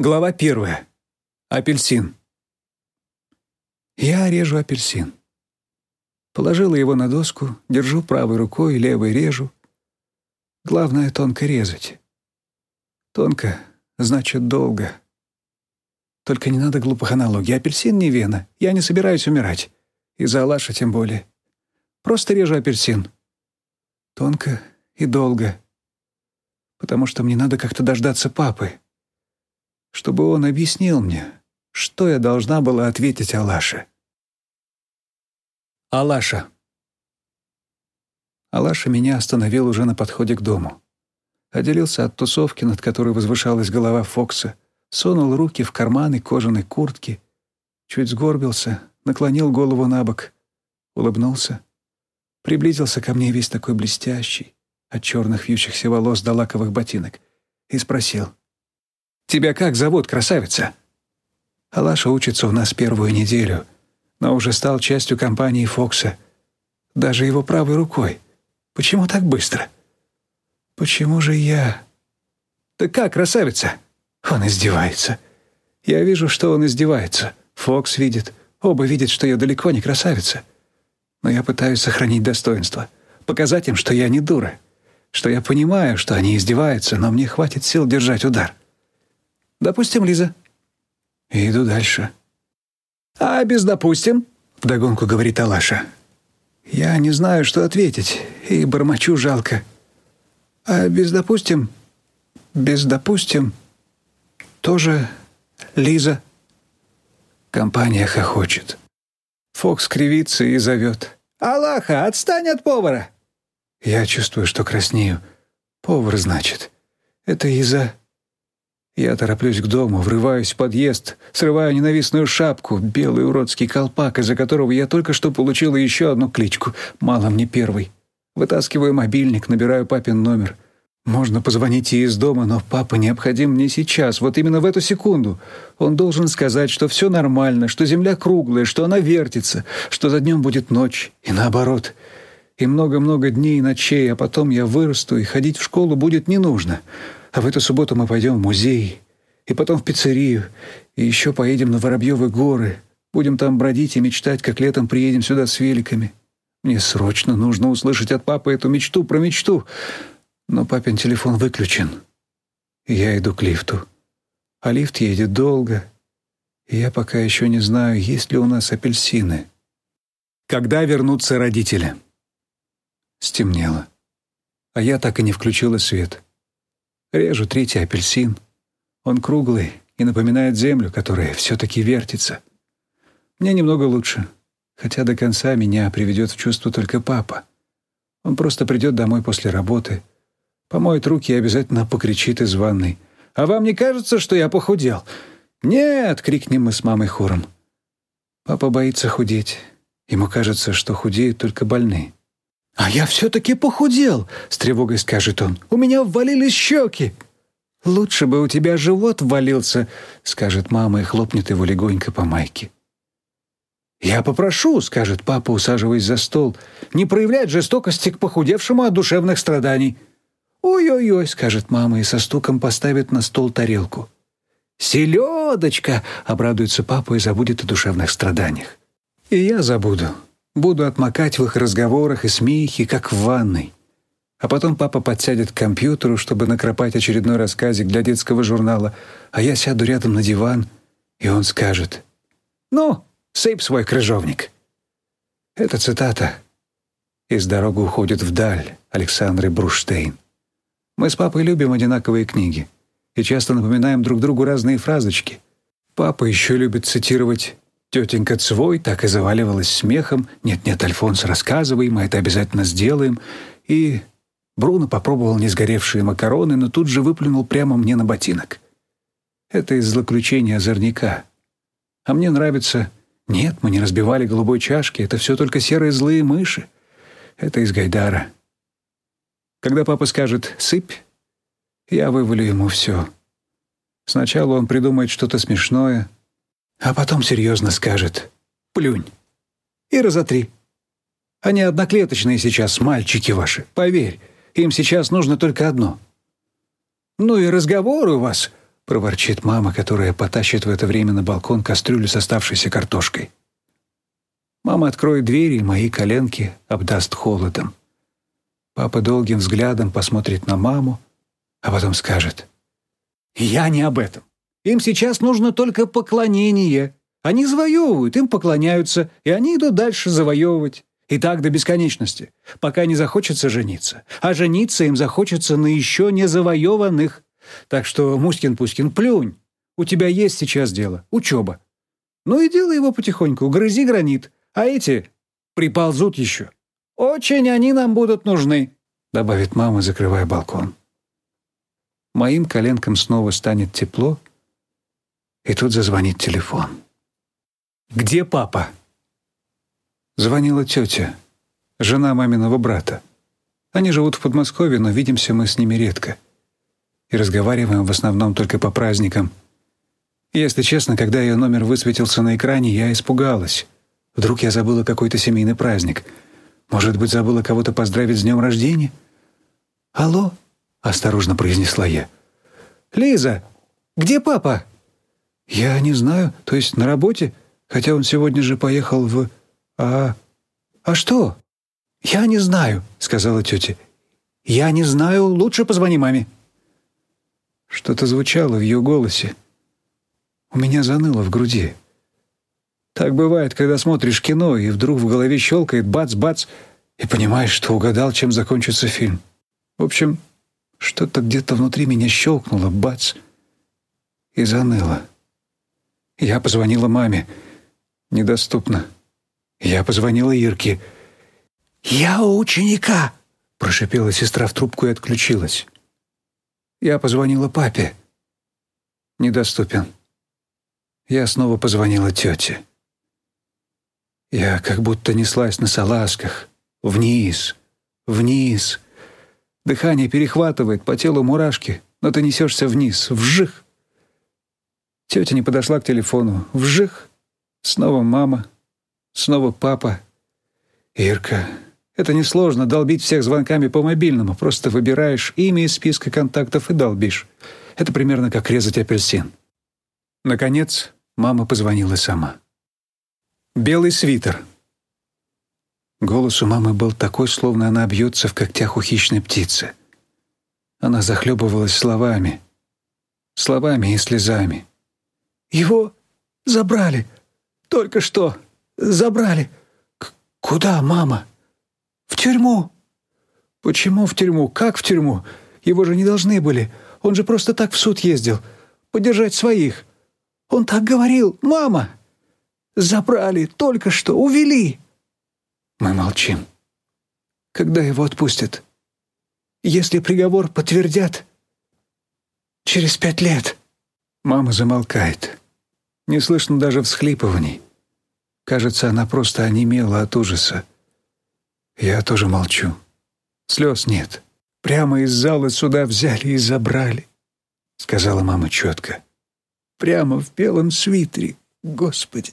Глава первая. Апельсин. Я режу апельсин. Положила его на доску, держу правой рукой, левой режу. Главное — тонко резать. Тонко — значит долго. Только не надо глупых аналогий. Апельсин не вена. Я не собираюсь умирать. Из-за Алаша тем более. Просто режу апельсин. Тонко и долго. Потому что мне надо как-то дождаться папы чтобы он объяснил мне, что я должна была ответить Алаше. Алаша. Алаша меня остановил уже на подходе к дому. Отделился от тусовки, над которой возвышалась голова Фокса, сунул руки в карманы кожаной куртки, чуть сгорбился, наклонил голову на бок, улыбнулся, приблизился ко мне весь такой блестящий, от черных вьющихся волос до лаковых ботинок, и спросил, Тебя как зовут, красавица?» Алаша учится у нас первую неделю, но уже стал частью компании Фокса. Даже его правой рукой. Почему так быстро? Почему же я... «Ты как, красавица?» Он издевается. Я вижу, что он издевается. Фокс видит. Оба видят, что я далеко не красавица. Но я пытаюсь сохранить достоинство. Показать им, что я не дура. Что я понимаю, что они издеваются, но мне хватит сил держать удар. Допустим, Лиза. И иду дальше. А без допустим, вдогонку говорит Алаша. Я не знаю, что ответить, и бормочу жалко. А без допустим, без допустим, тоже Лиза. Компания хохочет. Фокс кривится и зовет. «Аллаха, отстань от повара!» Я чувствую, что краснею. Повар, значит. Это из-за... Я тороплюсь к дому, врываюсь в подъезд, срываю ненавистную шапку, белый уродский колпак, из-за которого я только что получила еще одну кличку, мало мне первый. Вытаскиваю мобильник, набираю папин номер. Можно позвонить и из дома, но папа необходим мне сейчас, вот именно в эту секунду. Он должен сказать, что все нормально, что земля круглая, что она вертится, что за днем будет ночь, и наоборот. И много-много дней и ночей, а потом я вырасту, и ходить в школу будет не нужно. А в эту субботу мы пойдем в музей, и потом в пиццерию, и еще поедем на Воробьевы горы. Будем там бродить и мечтать, как летом приедем сюда с великами. Мне срочно нужно услышать от папы эту мечту про мечту. Но папин телефон выключен. Я иду к лифту. А лифт едет долго. И я пока еще не знаю, есть ли у нас апельсины. Когда вернутся родители? Стемнело. А я так и не включила свет. Режу третий апельсин. Он круглый и напоминает землю, которая все-таки вертится. Мне немного лучше, хотя до конца меня приведет в чувство только папа. Он просто придет домой после работы, помоет руки и обязательно покричит из ванной. «А вам не кажется, что я похудел?» «Нет!» — крикнем мы с мамой хором. Папа боится худеть. Ему кажется, что худеют только больные. «А я все-таки похудел!» — с тревогой скажет он. «У меня ввалились щеки!» «Лучше бы у тебя живот ввалился!» — скажет мама и хлопнет его легонько по майке. «Я попрошу», — скажет папа, усаживаясь за стол, «не проявлять жестокости к похудевшему от душевных страданий». «Ой-ой-ой», — скажет мама и со стуком поставит на стол тарелку. «Селедочка!» — обрадуется папа и забудет о душевных страданиях. «И я забуду». Буду отмокать в их разговорах и смехе, как в ванной. А потом папа подсядет к компьютеру, чтобы накропать очередной рассказик для детского журнала, а я сяду рядом на диван, и он скажет «Ну, сыпь свой крыжовник». Это цитата из «Дорога уходит вдаль» Александры Бруштейн. Мы с папой любим одинаковые книги и часто напоминаем друг другу разные фразочки. Папа еще любит цитировать Тетенька Цвой так и заваливалась смехом. «Нет-нет, Альфонс, рассказывай, мы это обязательно сделаем». И Бруно попробовал не сгоревшие макароны, но тут же выплюнул прямо мне на ботинок. Это из злоключения озорника. А мне нравится... Нет, мы не разбивали голубой чашки, это все только серые злые мыши. Это из Гайдара. Когда папа скажет «сыпь», я вывалю ему все. Сначала он придумает что-то смешное — а потом серьезно скажет «плюнь» и разотри. Они одноклеточные сейчас, мальчики ваши, поверь, им сейчас нужно только одно. Ну и разговоры у вас проворчит мама, которая потащит в это время на балкон кастрюлю с оставшейся картошкой. Мама откроет дверь, и мои коленки обдаст холодом. Папа долгим взглядом посмотрит на маму, а потом скажет, «Я не об этом. Им сейчас нужно только поклонение. Они завоевывают, им поклоняются, и они идут дальше завоевывать. И так до бесконечности, пока не захочется жениться. А жениться им захочется на еще не завоеванных. Так что, Муськин-Пуськин, плюнь. У тебя есть сейчас дело, учеба. Ну и делай его потихоньку, грызи гранит. А эти приползут еще. Очень они нам будут нужны», — добавит мама, закрывая балкон. Моим коленкам снова станет тепло, и тут зазвонит телефон. «Где папа?» Звонила тетя, жена маминого брата. Они живут в Подмосковье, но видимся мы с ними редко. И разговариваем в основном только по праздникам. Если честно, когда ее номер высветился на экране, я испугалась. Вдруг я забыла какой-то семейный праздник. Может быть, забыла кого-то поздравить с днем рождения? «Алло?» — осторожно произнесла я. «Лиза, где папа?» «Я не знаю, то есть на работе, хотя он сегодня же поехал в... А... А что?» «Я не знаю», — сказала тетя. «Я не знаю, лучше позвони маме». Что-то звучало в ее голосе. У меня заныло в груди. Так бывает, когда смотришь кино, и вдруг в голове щелкает бац-бац, и понимаешь, что угадал, чем закончится фильм. В общем, что-то где-то внутри меня щелкнуло, бац, и заныло. Я позвонила маме. Недоступно. Я позвонила Ирке. «Я у ученика!» — прошипела сестра в трубку и отключилась. Я позвонила папе. Недоступен. Я снова позвонила тете. Я как будто неслась на салазках. Вниз, вниз. Дыхание перехватывает, по телу мурашки, но ты несешься вниз, вжих. Тетя не подошла к телефону. Вжих. Снова мама. Снова папа. Ирка. Это несложно, долбить всех звонками по мобильному. Просто выбираешь имя из списка контактов и долбишь. Это примерно как резать апельсин. Наконец, мама позвонила сама. «Белый свитер». Голос у мамы был такой, словно она бьется в когтях у хищной птицы. Она захлебывалась словами. Словами и слезами. Его забрали. Только что забрали. К куда, мама? В тюрьму. Почему в тюрьму? Как в тюрьму? Его же не должны были. Он же просто так в суд ездил. Поддержать своих. Он так говорил. Мама! Забрали. Только что. Увели. Мы молчим. Когда его отпустят? Если приговор подтвердят? Через пять лет. Мама замолкает. Не слышно даже всхлипываний. Кажется, она просто онемела от ужаса. Я тоже молчу. Слез нет. Прямо из зала сюда взяли и забрали, — сказала мама четко. Прямо в белом свитере, Господи.